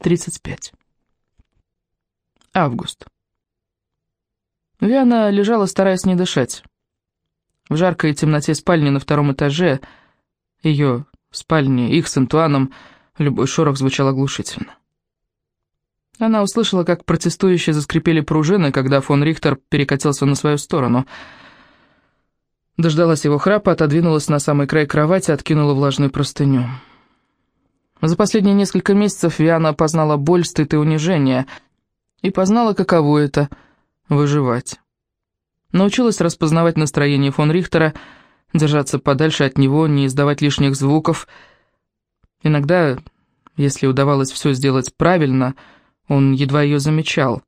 35. Август. Виана лежала, стараясь не дышать. В жаркой темноте спальни на втором этаже, ее спальни, их с Антуаном, любой шорох звучал оглушительно. Она услышала, как протестующие заскрипели пружины, когда фон Рихтер перекатился на свою сторону. Дождалась его храпа, отодвинулась на самый край кровати, откинула влажную простыню. За последние несколько месяцев Виана познала боль, стыд и унижение, и познала, каково это — выживать. Научилась распознавать настроение фон Рихтера, держаться подальше от него, не издавать лишних звуков. Иногда, если удавалось все сделать правильно — он едва ее замечал.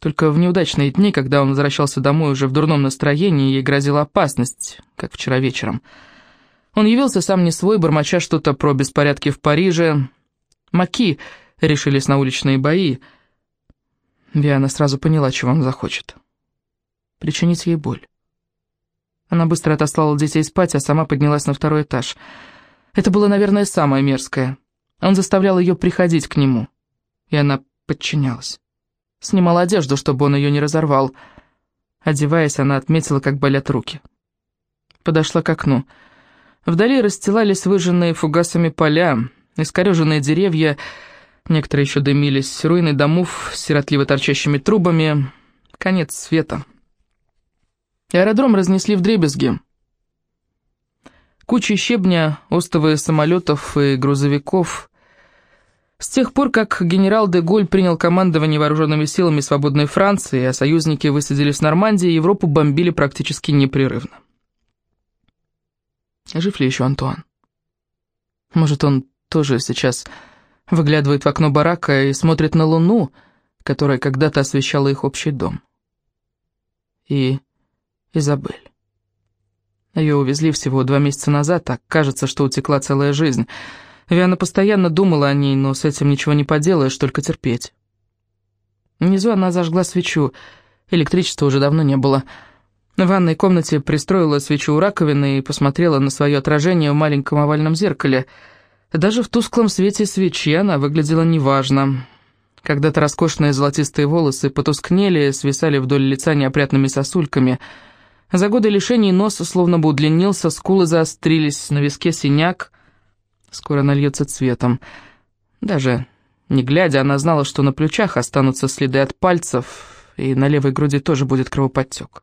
Только в неудачные дни, когда он возвращался домой уже в дурном настроении, ей грозила опасность, как вчера вечером. Он явился сам не свой, бормоча что-то про беспорядки в Париже. Маки решились на уличные бои. Виана сразу поняла, чего он захочет. Причинить ей боль. Она быстро отослала детей спать, а сама поднялась на второй этаж. Это было, наверное, самое мерзкое. Он заставлял ее приходить к нему и она подчинялась. Снимала одежду, чтобы он ее не разорвал. Одеваясь, она отметила, как болят руки. Подошла к окну. Вдали расстилались выжженные фугасами поля, искореженные деревья, некоторые еще дымились, руины домов с сиротливо торчащими трубами. Конец света. Аэродром разнесли в дребезги. Кучи щебня, остовы самолетов и грузовиков, с тех пор, как генерал де Голь принял командование вооруженными силами свободной Франции, а союзники высадились в Нормандии, Европу бомбили практически непрерывно. Жив ли еще Антуан? Может, он тоже сейчас выглядывает в окно барака и смотрит на луну, которая когда-то освещала их общий дом. И Изабель. Ее увезли всего два месяца назад, так кажется, что утекла целая жизнь — Виана постоянно думала о ней, но с этим ничего не поделаешь, только терпеть. Внизу она зажгла свечу, электричества уже давно не было. В ванной комнате пристроила свечу у раковины и посмотрела на свое отражение в маленьком овальном зеркале. Даже в тусклом свете свечи она выглядела неважно. Когда-то роскошные золотистые волосы потускнели, свисали вдоль лица неопрятными сосульками. За годы лишений нос словно бы удлинился, скулы заострились, на виске синяк — Скоро нальется цветом. Даже не глядя, она знала, что на плечах останутся следы от пальцев, и на левой груди тоже будет кровоподтек.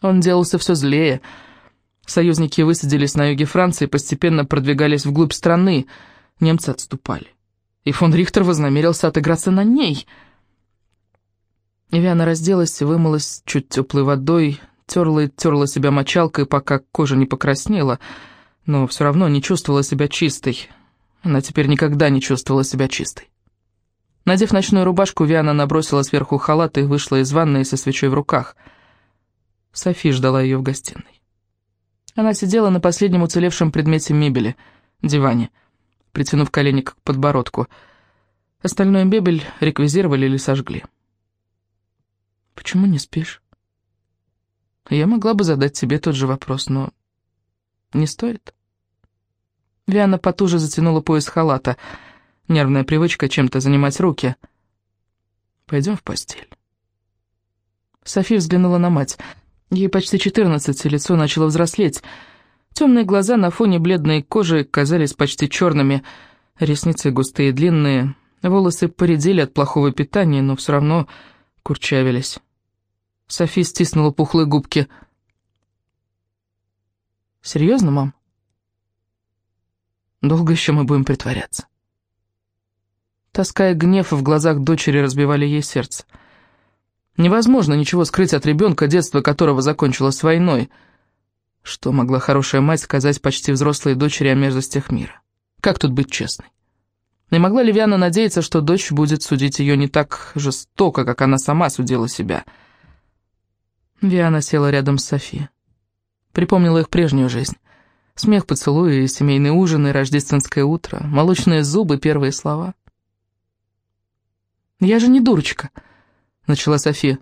Он делался все злее. Союзники высадились на юге Франции и постепенно продвигались вглубь страны. Немцы отступали. И фон Рихтер вознамерился отыграться на ней. Виана разделась, вымылась чуть теплой водой, терла и терла себя мочалкой, пока кожа не покраснела — но все равно не чувствовала себя чистой. Она теперь никогда не чувствовала себя чистой. Надев ночную рубашку, Виана набросила сверху халат и вышла из ванной со свечой в руках. Софи ждала ее в гостиной. Она сидела на последнем уцелевшем предмете мебели, диване, притянув колени к подбородку. Остальную мебель реквизировали или сожгли. «Почему не спишь?» Я могла бы задать тебе тот же вопрос, но не стоит. Виана потуже затянула пояс халата. Нервная привычка чем-то занимать руки. «Пойдем в постель». Софи взглянула на мать. Ей почти четырнадцать, и лицо начало взрослеть. Темные глаза на фоне бледной кожи казались почти черными, ресницы густые и длинные, волосы поредели от плохого питания, но все равно курчавились. Софи стиснула пухлые губки – Серьезно, мам? Долго еще мы будем притворяться? Тоска и гнев в глазах дочери разбивали ей сердце. Невозможно ничего скрыть от ребенка, детство которого закончилось войной. Что могла хорошая мать сказать почти взрослой дочери о мерзостях мира? Как тут быть честной? Не могла ли Виана надеяться, что дочь будет судить ее не так жестоко, как она сама судила себя? Виана села рядом с Софией. Припомнила их прежнюю жизнь. Смех, поцелуи, семейные ужины, рождественское утро, молочные зубы, первые слова. «Я же не дурочка», — начала София.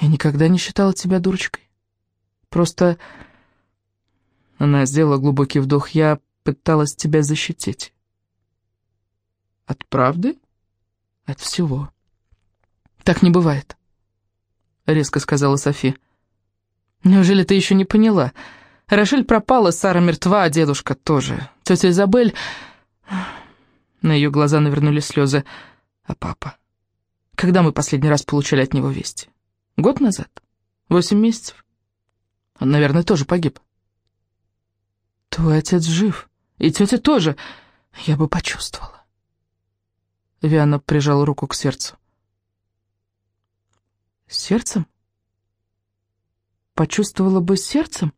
«Я никогда не считала тебя дурочкой. Просто...» Она сделала глубокий вдох. «Я пыталась тебя защитить». От правды? От всего. Так не бывает, резко сказала Софи. Неужели ты еще не поняла? Рошель пропала, Сара мертва, а дедушка тоже. Тетя Изабель... На ее глаза навернулись слезы. А папа? Когда мы последний раз получали от него вести? Год назад? Восемь месяцев? Он, наверное, тоже погиб. Твой отец жив, и тетя тоже. Я бы почувствовала. Виана прижала руку к сердцу. Сердцем? Почувствовала бы сердцем?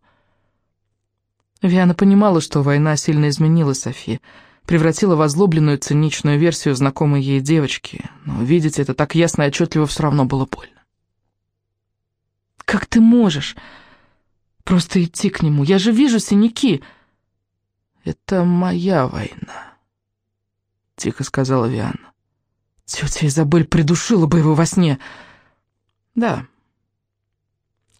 Виана понимала, что война сильно изменила Софи, превратила в озлобленную циничную версию знакомой ей девочки, но видеть это так ясно и отчетливо все равно было больно. «Как ты можешь? Просто идти к нему, я же вижу синяки!» «Это моя война», — тихо сказала Виана. Тетя Изабель придушила бы его во сне. Да,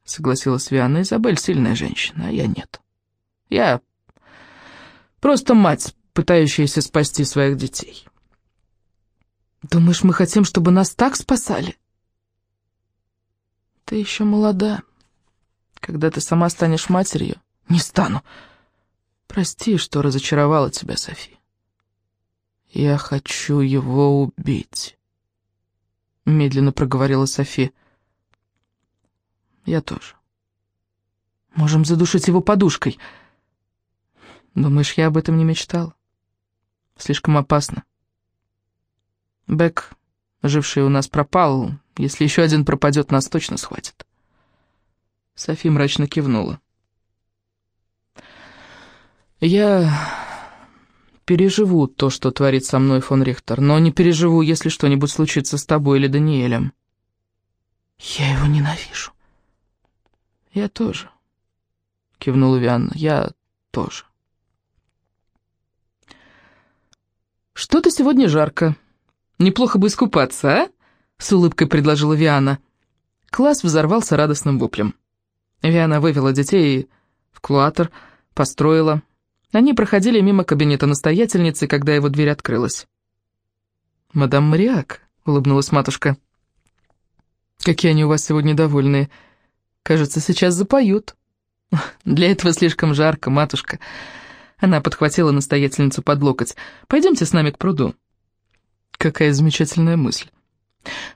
согласилась Виана. Изабель сильная женщина, а я нет. Я просто мать, пытающаяся спасти своих детей. Думаешь, мы хотим, чтобы нас так спасали? Ты еще молода. Когда ты сама станешь матерью, не стану. Прости, что разочаровала тебя, София. «Я хочу его убить», — медленно проговорила Софи. «Я тоже. Можем задушить его подушкой. Думаешь, я об этом не мечтал? Слишком опасно. Бек, живший у нас, пропал. Если еще один пропадет, нас точно схватит». Софи мрачно кивнула. «Я переживу то, что творит со мной фон Рихтер, но не переживу, если что-нибудь случится с тобой или Даниэлем. Я его ненавижу. Я тоже, кивнула Вианна, я тоже. Что-то сегодня жарко. Неплохо бы искупаться, а? С улыбкой предложила Виана. Класс взорвался радостным воплем. Виана вывела детей в клуатор, построила, они проходили мимо кабинета настоятельницы, когда его дверь открылась. «Мадам Мариак», — улыбнулась матушка. «Какие они у вас сегодня довольные. Кажется, сейчас запоют». «Для этого слишком жарко, матушка». Она подхватила настоятельницу под локоть. «Пойдемте с нами к пруду». «Какая замечательная мысль».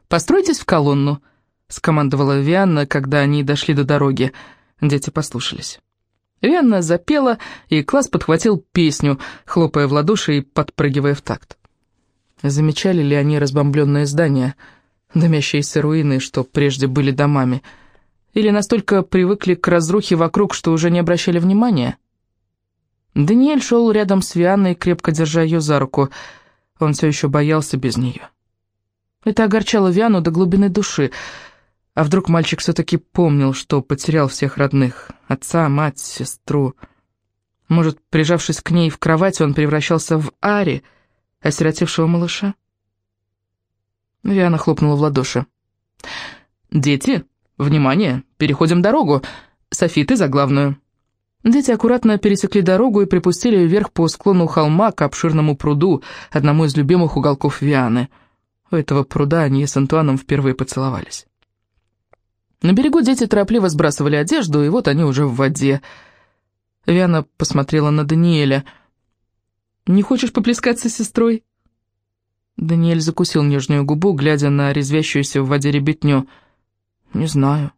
«Постройтесь в колонну», — скомандовала Вианна, когда они дошли до дороги. Дети послушались. Венна запела, и класс подхватил песню, хлопая в ладоши и подпрыгивая в такт. Замечали ли они разбомбленные здания, дымящиеся руины, что прежде были домами, или настолько привыкли к разрухе вокруг, что уже не обращали внимания? Даниэль шел рядом с Вианной, крепко держа ее за руку. Он все еще боялся без нее. Это огорчало Виану до глубины души — а вдруг мальчик все-таки помнил, что потерял всех родных? Отца, мать, сестру. Может, прижавшись к ней в кровати, он превращался в Ари, осиротевшего малыша? Виана хлопнула в ладоши. «Дети, внимание, переходим дорогу. Софи, ты за главную». Дети аккуратно пересекли дорогу и припустили вверх по склону холма к обширному пруду, одному из любимых уголков Вианы. У этого пруда они с Антуаном впервые поцеловались. На берегу дети торопливо сбрасывали одежду, и вот они уже в воде. Виана посмотрела на Даниэля. «Не хочешь поплескаться с сестрой?» Даниэль закусил нижнюю губу, глядя на резвящуюся в воде ребятню. «Не знаю».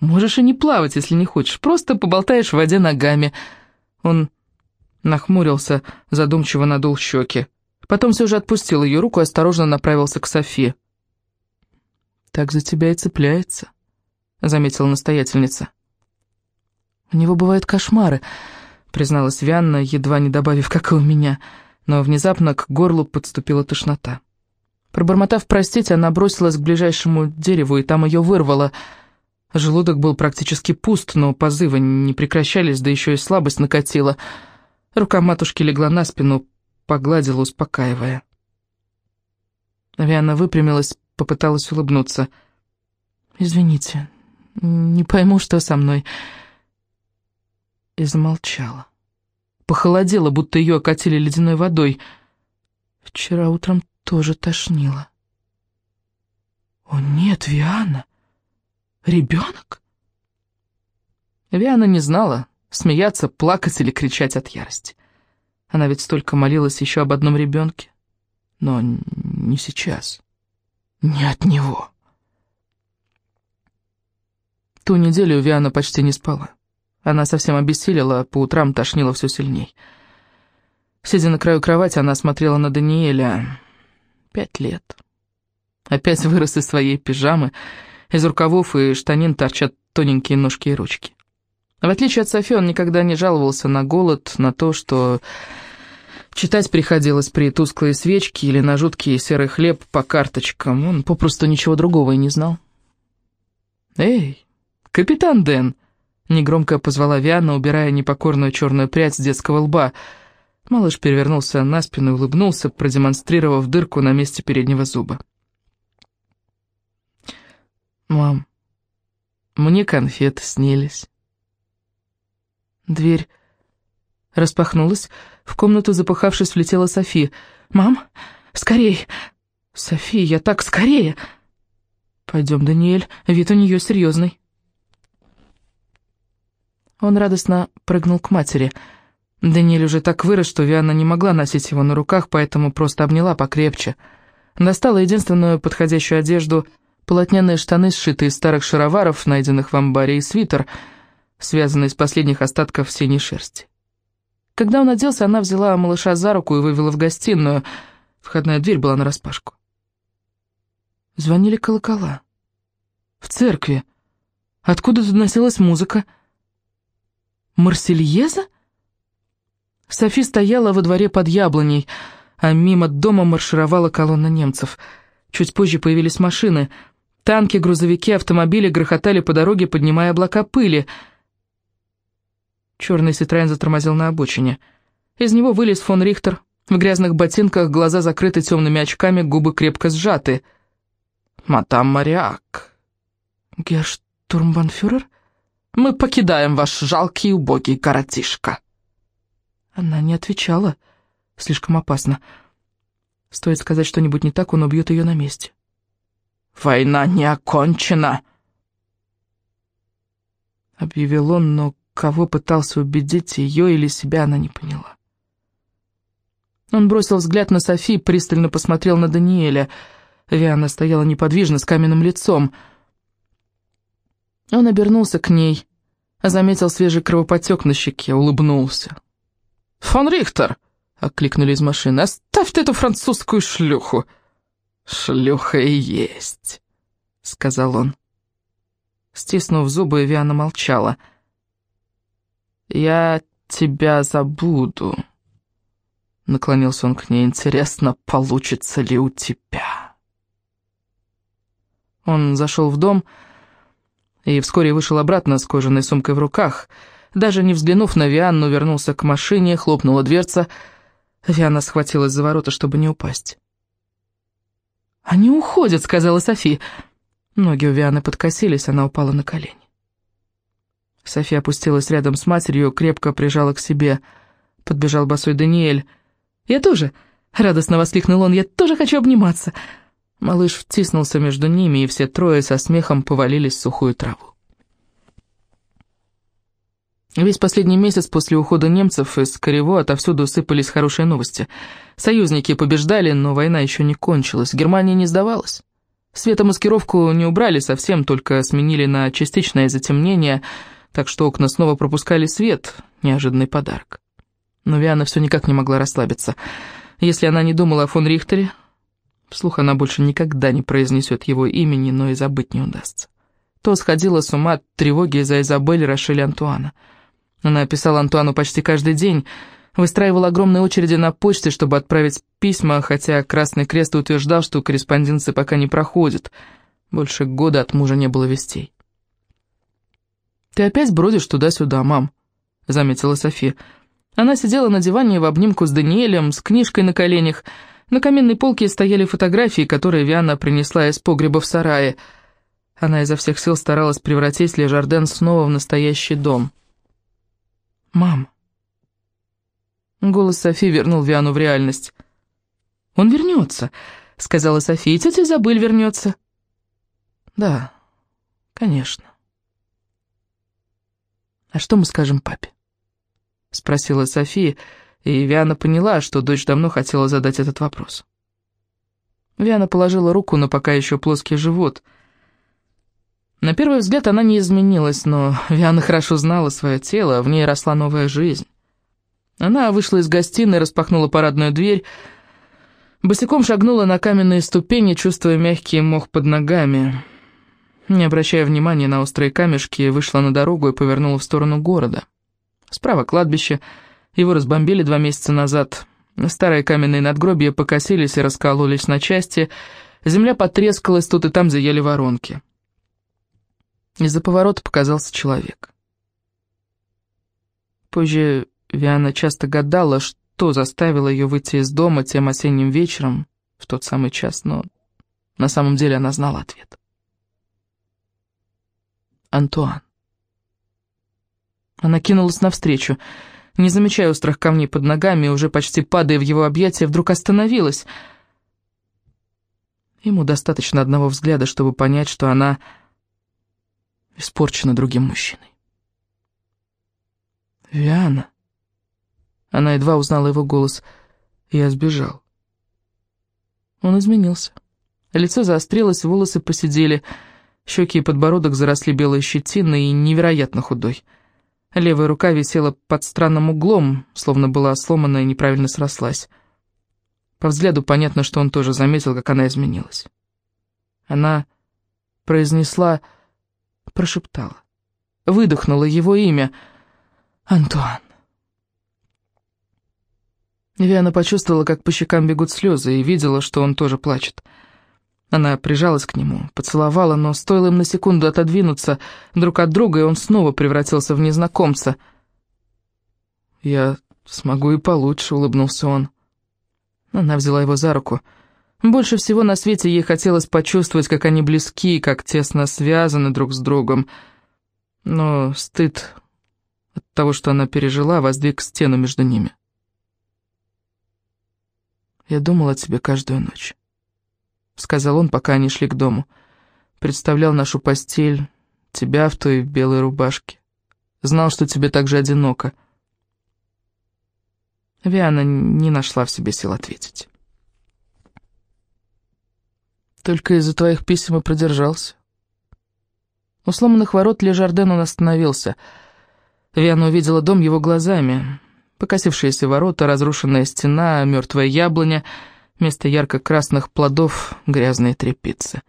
«Можешь и не плавать, если не хочешь, просто поболтаешь в воде ногами». Он нахмурился, задумчиво надул щеки. Потом все же отпустил ее руку и осторожно направился к Софи. «Так за тебя и цепляется», — заметила настоятельница. «У него бывают кошмары», — призналась Вианна, едва не добавив, как и у меня, но внезапно к горлу подступила тошнота. Пробормотав «простить», она бросилась к ближайшему дереву, и там ее вырвало. Желудок был практически пуст, но позывы не прекращались, да еще и слабость накатила. Рука матушки легла на спину, погладила, успокаивая. Вианна выпрямилась, попыталась улыбнуться. «Извините, не пойму, что со мной». И замолчала. Похолодела, будто ее окатили ледяной водой. Вчера утром тоже тошнило. О нет, Виана! Ребенок? Виана не знала, смеяться, плакать или кричать от ярости. Она ведь столько молилась еще об одном ребенке. Но не сейчас. Не от него. Ту неделю Виана почти не спала. Она совсем обессилила, по утрам тошнила все сильней. Сидя на краю кровати, она смотрела на Даниэля. Пять лет. Опять вырос из своей пижамы. Из рукавов и штанин торчат тоненькие ножки и ручки. В отличие от Софи, он никогда не жаловался на голод, на то, что читать приходилось при тусклой свечке или на жуткий серый хлеб по карточкам. Он попросту ничего другого и не знал. «Эй, капитан Дэн!» — негромко позвала Виана, убирая непокорную черную прядь с детского лба. Малыш перевернулся на спину и улыбнулся, продемонстрировав дырку на месте переднего зуба. «Мам, мне конфеты снились». Дверь распахнулась, в комнату, запыхавшись, влетела Софи. «Мам, скорей!» «Софи, я так скорее!» «Пойдем, Даниэль, вид у нее серьезный». Он радостно прыгнул к матери. Даниэль уже так вырос, что Виана не могла носить его на руках, поэтому просто обняла покрепче. Достала единственную подходящую одежду, полотняные штаны, сшитые из старых шароваров, найденных в амбаре, и свитер — связанный из последних остатков синей шерсти. Когда он оделся, она взяла малыша за руку и вывела в гостиную. Входная дверь была нараспашку. Звонили колокола. В церкви. Откуда доносилась музыка? Марсельеза? Софи стояла во дворе под яблоней, а мимо дома маршировала колонна немцев. Чуть позже появились машины. Танки, грузовики, автомобили грохотали по дороге, поднимая облака пыли — Черный Ситроен затормозил на обочине. Из него вылез фон Рихтер. В грязных ботинках, глаза закрыты темными очками, губы крепко сжаты. «Матам Мариак». «Герштурмбанфюрер?» «Мы покидаем ваш жалкий и убогий коротишка». Она не отвечала. Слишком опасно. Стоит сказать что-нибудь не так, он убьет ее на месте. «Война не окончена!» Объявил он, но Кого пытался убедить, ее или себя, она не поняла. Он бросил взгляд на Софи, пристально посмотрел на Даниэля. Виана стояла неподвижно, с каменным лицом. Он обернулся к ней, заметил свежий кровопотек на щеке, улыбнулся. «Фон Рихтер!» — окликнули из машины. «Оставь ты эту французскую шлюху!» «Шлюха и есть!» — сказал он. Стиснув зубы, Виана молчала — «Я тебя забуду», — наклонился он к ней. «Интересно, получится ли у тебя?» Он зашел в дом и вскоре вышел обратно с кожаной сумкой в руках. Даже не взглянув на Вианну, вернулся к машине, хлопнула дверца. Вианна схватилась за ворота, чтобы не упасть. «Они уходят», — сказала Софи. Ноги у Вианы подкосились, она упала на колени. София опустилась рядом с матерью, крепко прижала к себе. Подбежал босой Даниэль. «Я тоже!» — радостно воскликнул он. «Я тоже хочу обниматься!» Малыш втиснулся между ними, и все трое со смехом повалились в сухую траву. Весь последний месяц после ухода немцев из Корево отовсюду сыпались хорошие новости. Союзники побеждали, но война еще не кончилась, Германия не сдавалась. Светомаскировку не убрали совсем, только сменили на частичное затемнение — так что окна снова пропускали свет, неожиданный подарок. Но Виана все никак не могла расслабиться. Если она не думала о фон Рихтере, вслух она больше никогда не произнесет его имени, но и забыть не удастся. То сходила с ума от тревоги из-за Изабель Рошель Антуана. Она писала Антуану почти каждый день, выстраивала огромные очереди на почте, чтобы отправить письма, хотя Красный Крест утверждал, что корреспонденция пока не проходит. Больше года от мужа не было вестей. «Ты опять бродишь туда-сюда, мам», — заметила София. Она сидела на диване в обнимку с Даниэлем, с книжкой на коленях. На каменной полке стояли фотографии, которые Виана принесла из погреба в сарае. Она изо всех сил старалась превратить Ле Жарден снова в настоящий дом. «Мам». Голос Софи вернул Виану в реальность. «Он вернется», — сказала София, — «тетя Изабель вернется». «Да, конечно». «А что мы скажем папе?» — спросила София, и Виана поняла, что дочь давно хотела задать этот вопрос. Виана положила руку на пока еще плоский живот. На первый взгляд она не изменилась, но Виана хорошо знала свое тело, в ней росла новая жизнь. Она вышла из гостиной, распахнула парадную дверь, босиком шагнула на каменные ступени, чувствуя мягкий мох под ногами. Не обращая внимания на острые камешки, вышла на дорогу и повернула в сторону города. Справа кладбище, его разбомбили два месяца назад. Старые каменные надгробия покосились и раскололись на части, земля потрескалась, тут и там заяли воронки. Из-за поворота показался человек. Позже Виана часто гадала, что заставило ее выйти из дома тем осенним вечером в тот самый час, но на самом деле она знала ответ. Антуан. Она кинулась навстречу, не замечая острых камней под ногами, уже почти падая в его объятия, вдруг остановилась. Ему достаточно одного взгляда, чтобы понять, что она испорчена другим мужчиной. «Виана!» Она едва узнала его голос. «Я сбежал». Он изменился. Лицо заострилось, волосы посидели, Щеки и подбородок заросли белой щетиной и невероятно худой. Левая рука висела под странным углом, словно была сломана и неправильно срослась. По взгляду понятно, что он тоже заметил, как она изменилась. Она произнесла, прошептала, выдохнула его имя. «Антуан». Виана почувствовала, как по щекам бегут слезы, и видела, что он тоже плачет. Она прижалась к нему, поцеловала, но стоило им на секунду отодвинуться друг от друга, и он снова превратился в незнакомца. «Я смогу и получше», — улыбнулся он. Она взяла его за руку. Больше всего на свете ей хотелось почувствовать, как они близки, как тесно связаны друг с другом. Но стыд от того, что она пережила, воздвиг стену между ними. «Я думала о тебе каждую ночь». — сказал он, пока они шли к дому. «Представлял нашу постель, тебя в той белой рубашке. Знал, что тебе так же одиноко». Виана не нашла в себе сил ответить. «Только из-за твоих писем и продержался». У сломанных ворот Лежарден он остановился. Виана увидела дом его глазами. Покосившиеся ворота, разрушенная стена, мертвая яблоня — Вместо ярко-красных плодов — грязные тряпицы.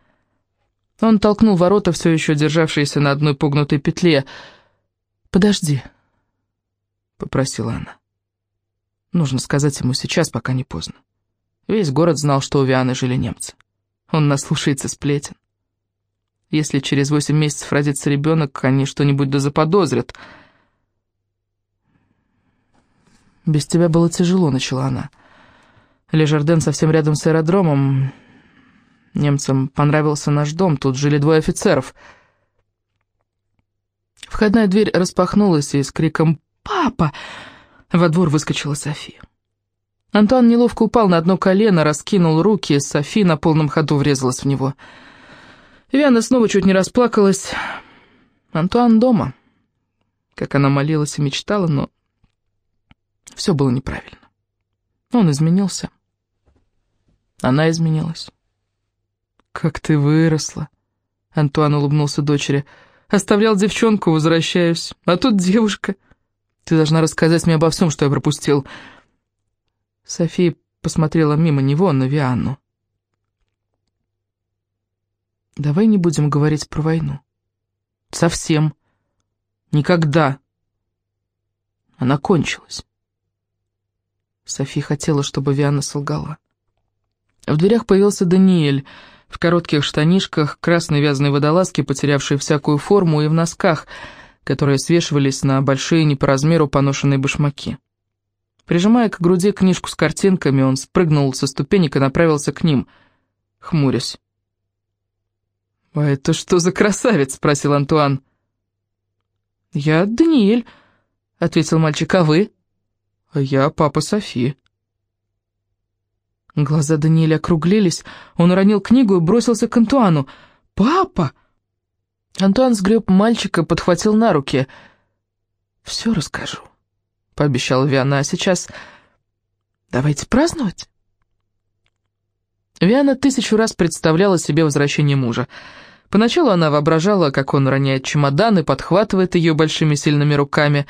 Он толкнул ворота, все еще державшиеся на одной погнутой петле. «Подожди», — попросила она. Нужно сказать ему сейчас, пока не поздно. Весь город знал, что у Вианы жили немцы. Он наслушается сплетен. Если через восемь месяцев родится ребенок, они что-нибудь да заподозрят. «Без тебя было тяжело», — начала она. Лежарден совсем рядом с аэродромом. Немцам понравился наш дом, тут жили двое офицеров. Входная дверь распахнулась, и с криком «Папа!» во двор выскочила София. Антуан неловко упал на одно колено, раскинул руки, Софи на полном ходу врезалась в него. Виана снова чуть не расплакалась. Антуан дома. Как она молилась и мечтала, но все было неправильно. Он изменился. Она изменилась. «Как ты выросла!» Антуан улыбнулся дочери. «Оставлял девчонку, возвращаюсь. А тут девушка. Ты должна рассказать мне обо всем, что я пропустил». София посмотрела мимо него на Вианну. «Давай не будем говорить про войну. Совсем. Никогда. Она кончилась». Софи хотела, чтобы Виана солгала. В дверях появился Даниэль, в коротких штанишках, красной вязаной водолазке, потерявшей всякую форму, и в носках, которые свешивались на большие не по размеру поношенные башмаки. Прижимая к груди книжку с картинками, он спрыгнул со ступенек и направился к ним, хмурясь. «А это что за красавец?» — спросил Антуан. «Я Даниэль», — ответил мальчик, — «а вы?» «А я папа Софи». Глаза Даниэля округлились, он уронил книгу и бросился к Антуану. «Папа!» Антуан сгреб мальчика, подхватил на руки. «Все расскажу», — пообещала Виана, — «а сейчас давайте праздновать». Виана тысячу раз представляла себе возвращение мужа. Поначалу она воображала, как он роняет чемодан и подхватывает ее большими сильными руками.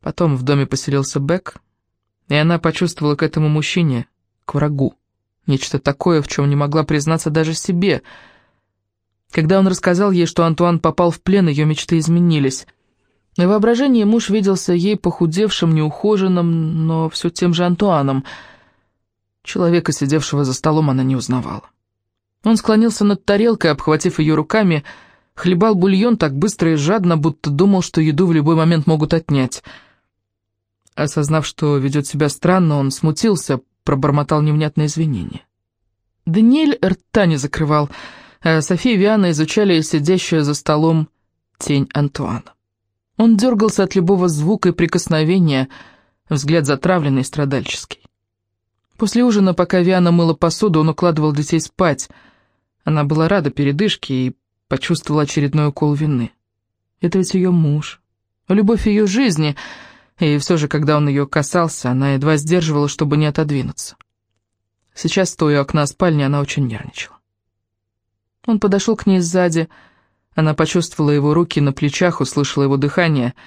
Потом в доме поселился Бек, и она почувствовала к этому мужчине, к врагу, нечто такое, в чем не могла признаться даже себе. Когда он рассказал ей, что Антуан попал в плен, ее мечты изменились. В воображении муж виделся ей похудевшим, неухоженным, но все тем же Антуаном — Человека, сидевшего за столом, она не узнавала. Он склонился над тарелкой, обхватив ее руками, хлебал бульон так быстро и жадно, будто думал, что еду в любой момент могут отнять. Осознав, что ведет себя странно, он смутился, пробормотал невнятное извинение. Даниэль рта не закрывал, а София и Виана изучали сидящую за столом тень Антуана. Он дергался от любого звука и прикосновения, взгляд затравленный и страдальческий. После ужина, пока Виана мыла посуду, он укладывал детей спать. Она была рада передышке и почувствовала очередной укол вины. Это ведь ее муж, любовь ее жизни, и все же, когда он ее касался, она едва сдерживала, чтобы не отодвинуться. Сейчас, стоя у окна спальни, она очень нервничала. Он подошел к ней сзади, она почувствовала его руки на плечах, услышала его дыхание —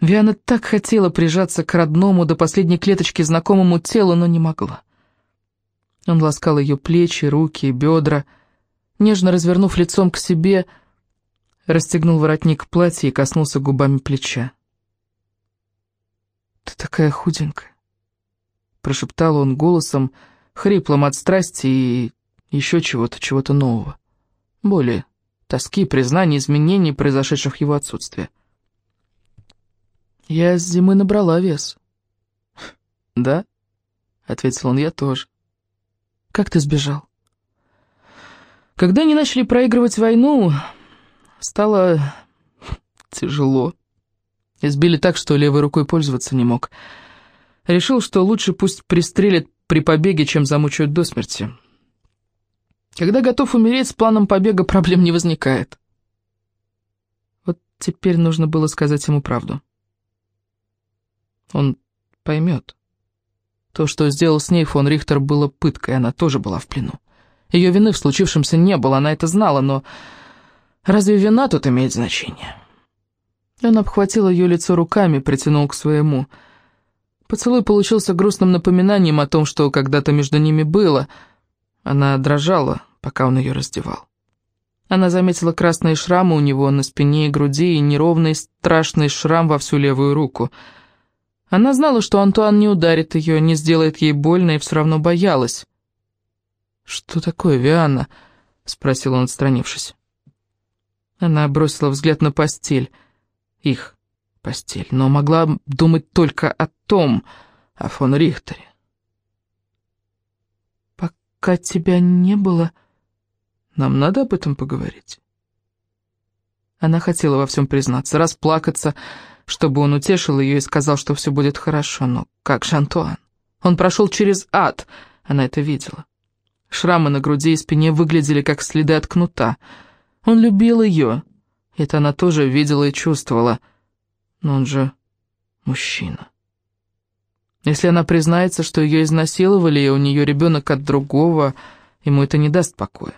Виана так хотела прижаться к родному до последней клеточки знакомому телу, но не могла. Он ласкал ее плечи, руки, бедра, нежно развернув лицом к себе, расстегнул воротник платья и коснулся губами плеча. «Ты такая худенькая», — прошептал он голосом, хриплым от страсти и еще чего-то, чего-то нового. Боли, тоски, признания, изменений, произошедших в его отсутствии. Я с зимы набрала вес. Да? Ответил он, я тоже. Как ты сбежал? Когда они начали проигрывать войну, стало тяжело. Избили так, что левой рукой пользоваться не мог. Решил, что лучше пусть пристрелят при побеге, чем замучают до смерти. Когда готов умереть, с планом побега проблем не возникает. Вот теперь нужно было сказать ему правду. Он поймет. То, что сделал с ней фон Рихтер, было пыткой, она тоже была в плену. Ее вины в случившемся не было, она это знала, но разве вина тут имеет значение? Он обхватил ее лицо руками, притянул к своему. Поцелуй получился грустным напоминанием о том, что когда-то между ними было. Она дрожала, пока он ее раздевал. Она заметила красные шрамы у него на спине и груди и неровный страшный шрам во всю левую руку — она знала, что Антуан не ударит ее, не сделает ей больно, и все равно боялась. «Что такое, Вианна?» — спросил он, отстранившись. Она бросила взгляд на постель. Их постель, но могла думать только о том, о фон Рихтере. «Пока тебя не было, нам надо об этом поговорить». Она хотела во всем признаться, расплакаться, чтобы он утешил ее и сказал, что все будет хорошо. Но как же Антуан? Он прошел через ад, она это видела. Шрамы на груди и спине выглядели как следы от кнута. Он любил ее, это она тоже видела и чувствовала. Но он же мужчина. Если она признается, что ее изнасиловали, и у нее ребенок от другого, ему это не даст покоя.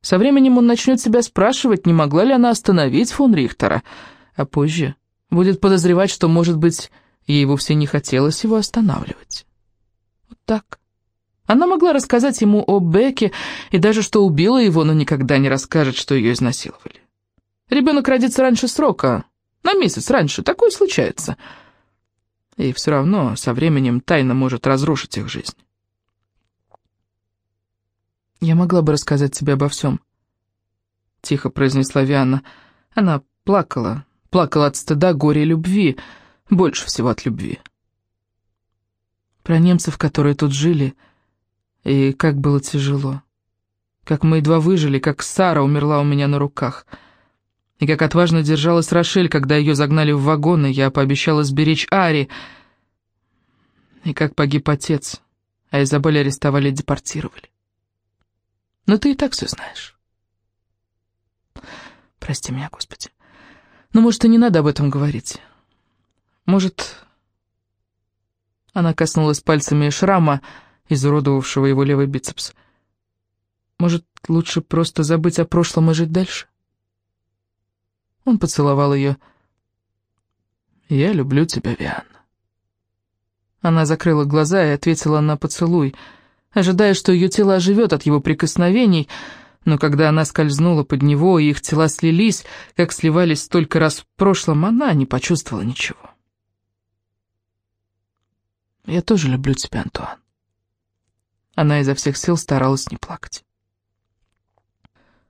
Со временем он начнет себя спрашивать, не могла ли она остановить фон Рихтера, а позже будет подозревать, что, может быть, ей вовсе не хотелось его останавливать. Вот так. Она могла рассказать ему о Беке и даже что убила его, но никогда не расскажет, что ее изнасиловали. Ребенок родится раньше срока, на месяц раньше, такое случается. И все равно со временем тайна может разрушить их жизнь. «Я могла бы рассказать тебе обо всем», — тихо произнесла Вианна. Она плакала, Плакал от стыда, горя и любви, больше всего от любви. Про немцев, которые тут жили, и как было тяжело. Как мы едва выжили, как Сара умерла у меня на руках. И как отважно держалась Рошель, когда ее загнали в вагон, и я пообещала сберечь Ари. И как погиб отец, а Изабель арестовали и депортировали. Но ты и так все знаешь. Прости меня, Господи. Но, может, и не надо об этом говорить. Может... Она коснулась пальцами шрама, изуродовавшего его левый бицепс. Может, лучше просто забыть о прошлом и жить дальше? Он поцеловал ее. «Я люблю тебя, Виан». Она закрыла глаза и ответила на поцелуй, ожидая, что ее тело оживет от его прикосновений, но когда она скользнула под него, и их тела слились, как сливались столько раз в прошлом, она не почувствовала ничего. «Я тоже люблю тебя, Антуан». Она изо всех сил старалась не плакать.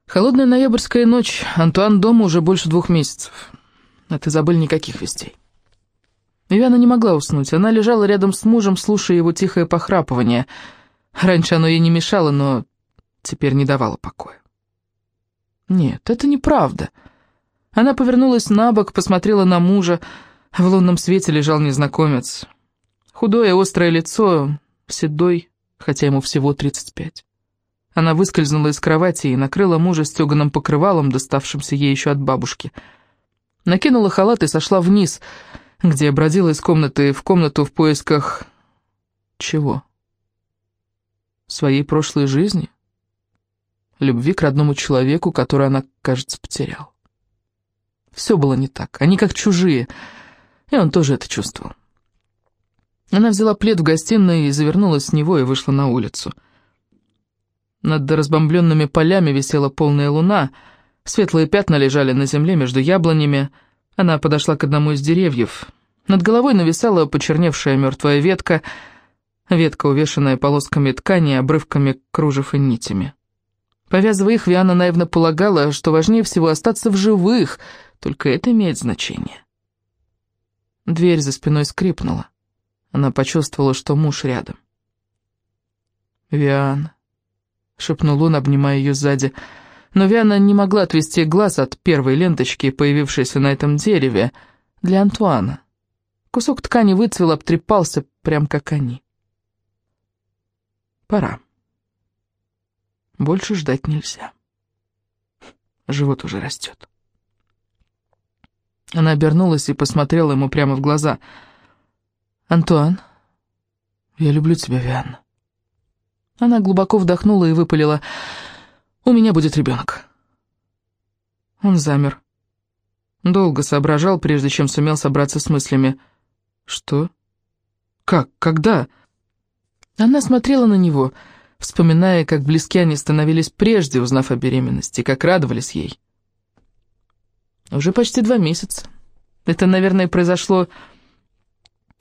Холодная ноябрьская ночь. Антуан дома уже больше двух месяцев. От Изабель никаких вестей. Вивиана не могла уснуть. Она лежала рядом с мужем, слушая его тихое похрапывание. Раньше оно ей не мешало, но теперь не давало покоя. Нет, это неправда. Она повернулась на бок, посмотрела на мужа. В лунном свете лежал незнакомец. Худое острое лицо, седой, хотя ему всего 35. Она выскользнула из кровати и накрыла мужа стеганым покрывалом, доставшимся ей еще от бабушки. Накинула халат и сошла вниз — где бродила из комнаты в комнату в поисках... Чего? Своей прошлой жизни? Любви к родному человеку, который она, кажется, потеряла. Все было не так, они как чужие, и он тоже это чувствовал. Она взяла плед в гостиной и завернулась с него и вышла на улицу. Над разбомбленными полями висела полная луна, светлые пятна лежали на земле между яблонями, она подошла к одному из деревьев. Над головой нависала почерневшая мертвая ветка, ветка, увешанная полосками ткани, обрывками кружев и нитями. Повязывая их, Виана наивно полагала, что важнее всего остаться в живых, только это имеет значение. Дверь за спиной скрипнула. Она почувствовала, что муж рядом. «Виана», — шепнул он, обнимая ее сзади, — но Виана не могла отвести глаз от первой ленточки, появившейся на этом дереве, для Антуана. Кусок ткани выцвел, обтрепался, прям как они. Пора. Больше ждать нельзя. Живот уже растет. Она обернулась и посмотрела ему прямо в глаза. «Антуан, я люблю тебя, Вианна». Она глубоко вдохнула и выпалила у меня будет ребенок». Он замер. Долго соображал, прежде чем сумел собраться с мыслями. «Что? Как? Когда?» Она смотрела на него, вспоминая, как близки они становились прежде, узнав о беременности, как радовались ей. Уже почти два месяца. Это, наверное, произошло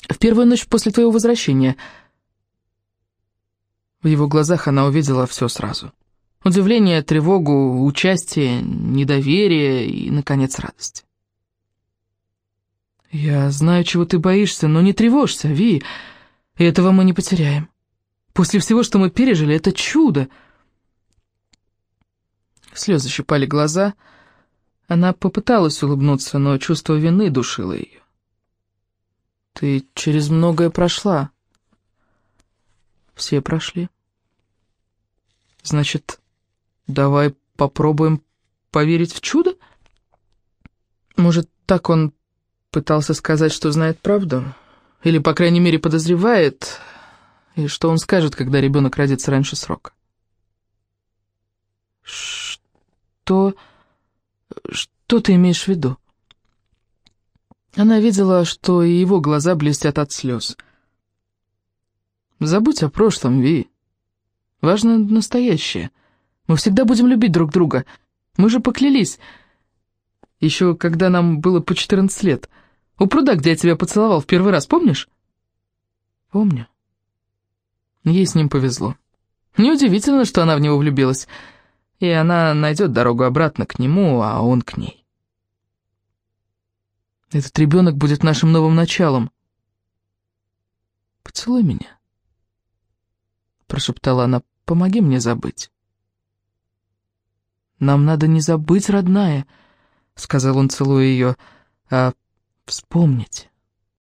в первую ночь после твоего возвращения. В его глазах она увидела все сразу. Удивление, тревогу, участие, недоверие и, наконец, радость. «Я знаю, чего ты боишься, но не тревожься, Ви. Этого мы не потеряем. После всего, что мы пережили, это чудо!» Слезы щипали глаза. Она попыталась улыбнуться, но чувство вины душило ее. «Ты через многое прошла». «Все прошли». «Значит, Давай попробуем поверить в чудо? Может, так он пытался сказать, что знает правду? Или, по крайней мере, подозревает? И что он скажет, когда ребенок родится раньше срока? Что... Что ты имеешь в виду? Она видела, что и его глаза блестят от слез. Забудь о прошлом, Ви. Важно настоящее — мы всегда будем любить друг друга. Мы же поклялись. Еще когда нам было по 14 лет. У пруда, где я тебя поцеловал в первый раз, помнишь? Помню. Ей с ним повезло. Неудивительно, что она в него влюбилась. И она найдет дорогу обратно к нему, а он к ней. Этот ребенок будет нашим новым началом. «Поцелуй меня», — прошептала она, — «помоги мне забыть». «Нам надо не забыть, родная», — сказал он, целуя ее, — «а вспомнить».